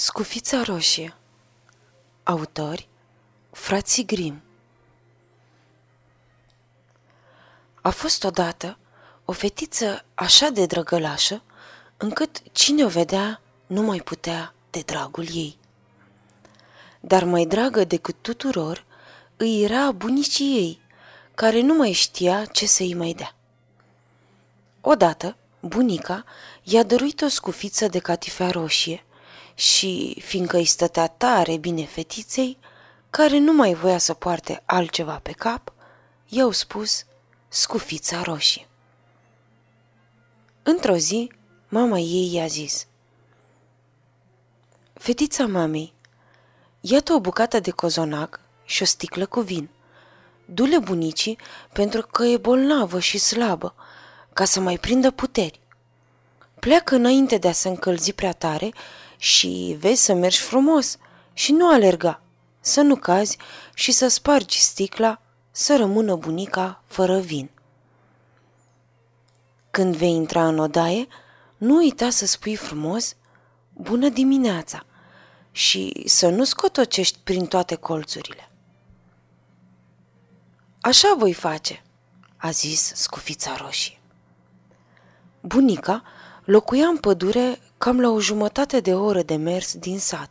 Scufița roșie Autori Frații Grim A fost odată o fetiță așa de drăgălașă, încât cine o vedea nu mai putea de dragul ei. Dar mai dragă decât tuturor îi era bunicii ei, care nu mai știa ce să-i mai dea. Odată, bunica i-a dăruit o scufiță de catifea roșie și, fiindcă îi stătea tare bine fetiței, care nu mai voia să poarte altceva pe cap, i-au spus scufița roșie. Într-o zi, mama ei i-a zis Fetița mamei, iată o bucată de cozonac și o sticlă cu vin. Du-le bunicii pentru că e bolnavă și slabă, ca să mai prindă puteri. Pleacă înainte de a se încălzi prea tare și vezi să mergi frumos și nu alerga, să nu cazi și să spargi sticla, să rămână bunica fără vin. Când vei intra în odaie, nu uita să spui frumos bună dimineața și să nu scotocești prin toate colțurile. Așa voi face, a zis scufița roșie. Bunica locuia în pădure cam la o jumătate de oră de mers din sat.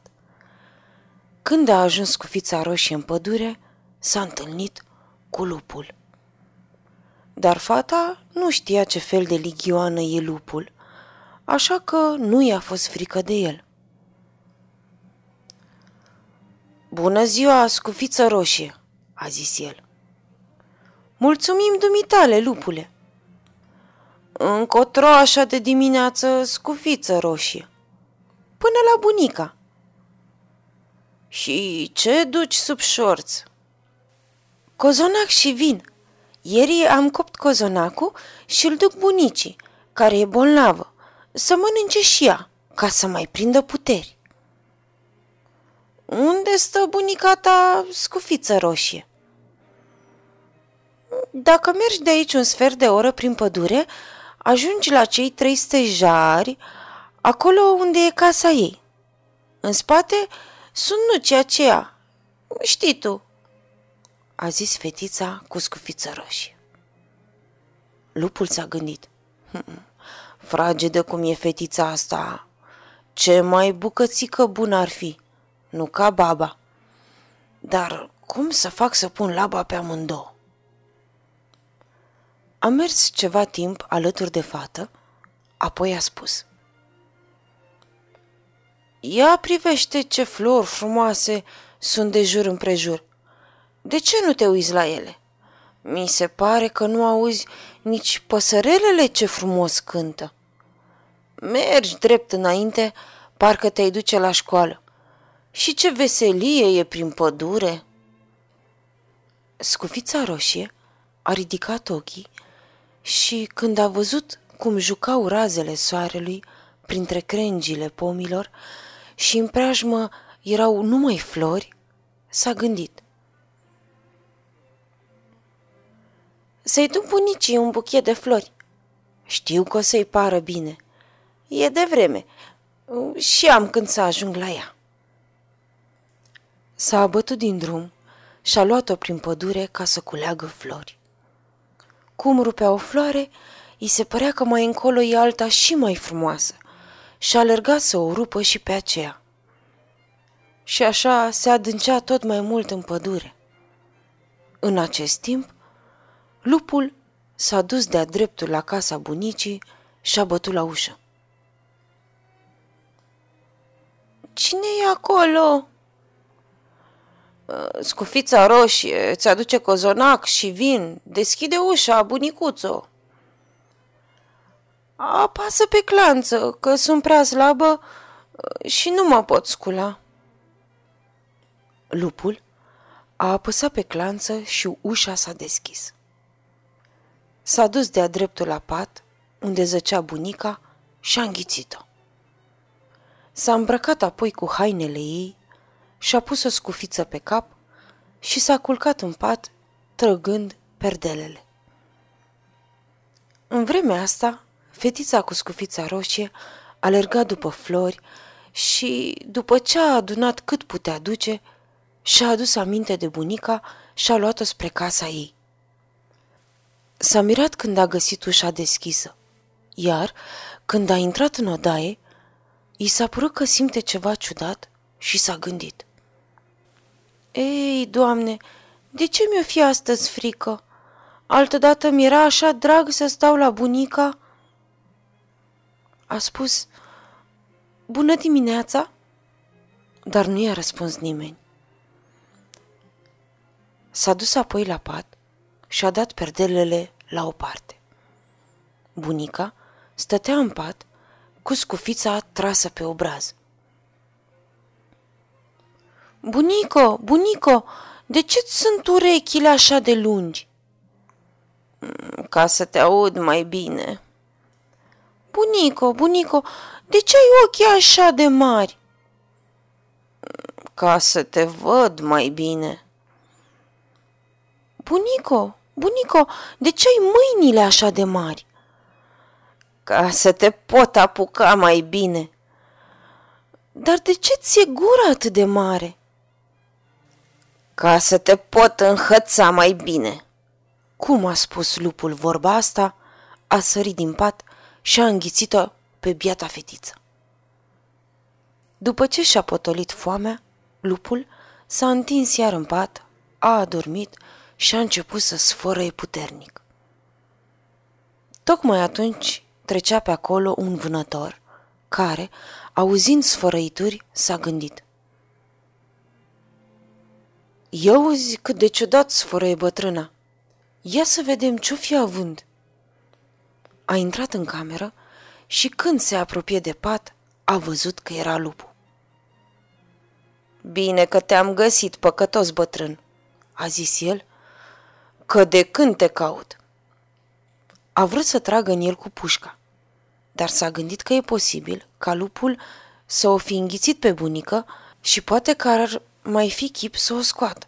Când a ajuns cu fița roșie în pădure, s-a întâlnit cu lupul. Dar fata nu știa ce fel de ligioană e lupul, așa că nu i-a fost frică de el. Bună ziua, scufiță roșie, a zis el. Mulțumim dumitale, lupule, Încotro așa de dimineață scufiță roșie. Până la bunica. Și ce duci sub șorț? Cozonac și vin. Ieri am copt cozonacul și îl duc bunicii, care e bolnavă, să mănânce și ea, ca să mai prindă puteri. Unde stă bunica ta scufiță roșie? Dacă mergi de aici un sfert de oră prin pădure, ajungi la cei trei stejari, acolo unde e casa ei. În spate sunt nuci aceea, știi tu, a zis fetița cu scufiță roșie. Lupul s-a gândit. Hm, fragedă cum e fetița asta, ce mai bucățică bună ar fi, nu ca baba. Dar cum să fac să pun laba pe amândouă? A mers ceva timp alături de fată, apoi a spus. Ia privește ce flori frumoase sunt de jur împrejur. De ce nu te uiți la ele? Mi se pare că nu auzi nici păsărelele ce frumos cântă. Mergi drept înainte, parcă te-ai duce la școală. Și ce veselie e prin pădure! Scufița roșie a ridicat ochii și când a văzut cum jucau razele soarelui printre crengile pomilor și în preajmă erau numai flori, s-a gândit. Să-i duc bunicii un buchet de flori. Știu că o să-i pară bine. E de vreme și am când să ajung la ea. S-a abătut din drum și a luat-o prin pădure ca să culeagă flori. Cum rupea o floare, îi se părea că mai încolo e alta și mai frumoasă și alerga să o rupă și pe aceea. Și așa se adâncea tot mai mult în pădure. În acest timp, lupul s-a dus de-a dreptul la casa bunicii și a bătut la ușă. Cine e acolo?" Uh, scufița roșie, ți aduce cozonac și vin, deschide ușa, bunicuțo. Apasă pe clanță, că sunt prea slabă uh, și nu mă pot scula. Lupul a apăsat pe clanță și ușa s-a deschis. S-a dus de-a dreptul la pat, unde zăcea bunica, și a înghițit-o. S-a îmbrăcat apoi cu hainele ei și-a pus o scufiță pe cap și s-a culcat în pat, trăgând perdelele. În vremea asta, fetița cu scufița roșie alerga după flori și, după ce a adunat cât putea duce, și-a adus aminte de bunica și a luat-o spre casa ei. S-a mirat când a găsit ușa deschisă, iar, când a intrat în odaie, i s-a părut că simte ceva ciudat și s-a gândit. Ei, doamne, de ce mi-o fi astăzi frică? Altădată mi-era așa drag să stau la bunica. A spus, bună dimineața, dar nu i-a răspuns nimeni. S-a dus apoi la pat și a dat perdelele la o parte. Bunica stătea în pat cu scufița trasă pe obraz. Bunico, bunico, de ce sunt urechile așa de lungi? Ca să te aud mai bine. Bunico, bunico, de ce ai ochii așa de mari? Ca să te văd mai bine. Bunico, bunico, de ce ai mâinile așa de mari? Ca să te pot apuca mai bine. Dar de ce ți-e gura atât de mare? Ca să te pot înhăța mai bine. Cum a spus lupul vorba asta, a sărit din pat și a înghițit-o pe biata fetiță. După ce și-a potolit foamea, lupul s-a întins iar în pat, a adormit și a început să sfărăie puternic. Tocmai atunci trecea pe acolo un vânător, care, auzind sfărăituri, s-a gândit. Eu zic cât de ciudat sfărăie bătrâna. Ia să vedem ce-o fi având. A intrat în cameră și când se apropie de pat, a văzut că era lupul. Bine că te-am găsit, păcătos bătrân, a zis el, că de când te caut. A vrut să tragă în el cu pușca, dar s-a gândit că e posibil ca lupul să o fi înghițit pe bunică și poate că ar mai fi chip să o scoată.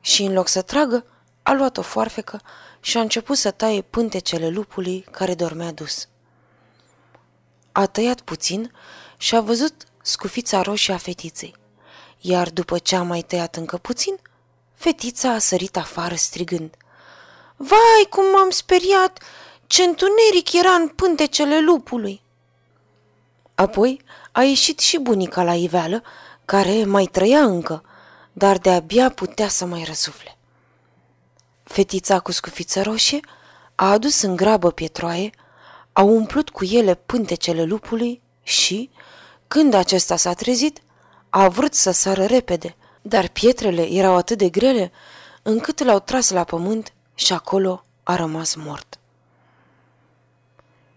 Și în loc să tragă, a luat o foarfecă și a început să taie pântecele lupului care dormea dus. A tăiat puțin și a văzut scufița roșie a fetiței, iar după ce a mai tăiat încă puțin, fetița a sărit afară strigând. Vai, cum m-am speriat! Ce întuneric era în pântecele lupului! Apoi a ieșit și bunica la iveală, care mai trăia încă, dar de-abia putea să mai răsufle. Fetița cu scufiță roșie a adus în grabă pietroaie, a umplut cu ele pântecele lupului și, când acesta s-a trezit, a vrut să sară repede, dar pietrele erau atât de grele încât l-au tras la pământ și acolo a rămas mort.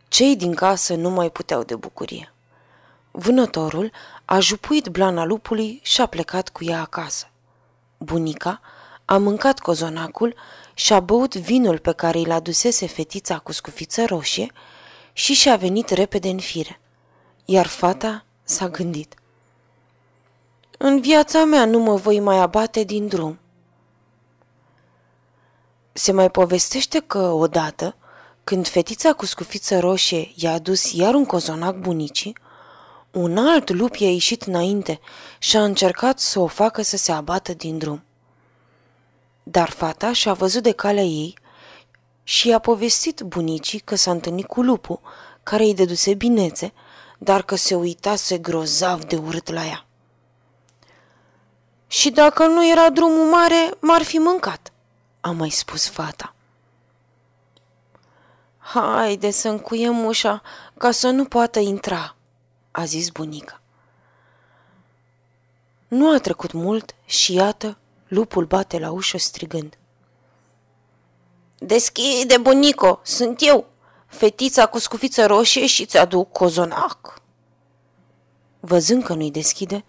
Cei din casă nu mai puteau de bucurie. Vânătorul a jupuit blana lupului și a plecat cu ea acasă. Bunica a mâncat cozonacul și-a băut vinul pe care îl adusese fetița cu scufiță roșie și și-a venit repede în fire. Iar fata s-a gândit. În viața mea nu mă voi mai abate din drum. Se mai povestește că odată, când fetița cu scufiță roșie i-a adus iar un cozonac bunicii, un alt lup i-a ieșit înainte și a încercat să o facă să se abată din drum. Dar fata și-a văzut de calea ei și i-a povestit bunicii că s-a întâlnit cu lupul, care îi deduse binețe, dar că se uitase grozav de urât la ea. Și dacă nu era drumul mare, m-ar fi mâncat, a mai spus fata. Haide să încuiem ușa ca să nu poată intra, a zis bunica. Nu a trecut mult și iată Lupul bate la ușă strigând. Deschide, bunico, sunt eu, fetița cu scufiță roșie și ți-aduc cozonac. Văzând că nu-i deschide,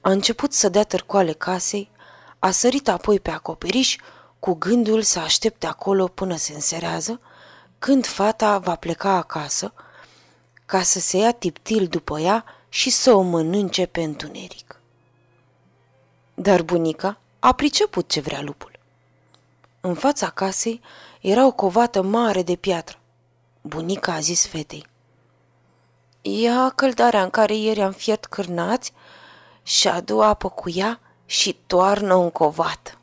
a început să dea târcoale casei, a sărit apoi pe acoperiș cu gândul să aștepte acolo până se înserează, când fata va pleca acasă, ca să se ia tiptil după ea și să o mănânce pe întuneric. Dar bunica, a priceput ce vrea lupul. În fața casei era o covată mare de piatră. Bunica a zis fetei. ia căldarea în care ieri am fiert cârnați și adu apă cu ea și toarnă un covat.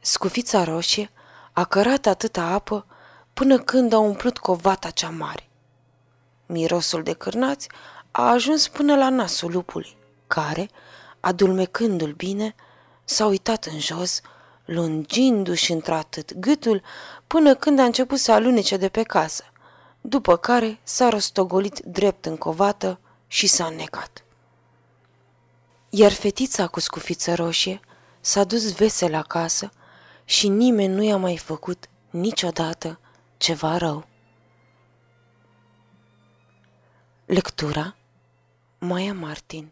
Scufița roșie a cărat atâta apă până când a umplut covata cea mare. Mirosul de cârnați a ajuns până la nasul lupului, care, adulmecându-l bine, s-a uitat în jos, lungindu-și într-atât gâtul până când a început să alunece de pe casă, după care s-a rostogolit drept în covată și s-a înnecat. Iar fetița cu scufiță roșie s-a dus vesel acasă și nimeni nu i-a mai făcut niciodată ceva rău. Lectura Maia Martin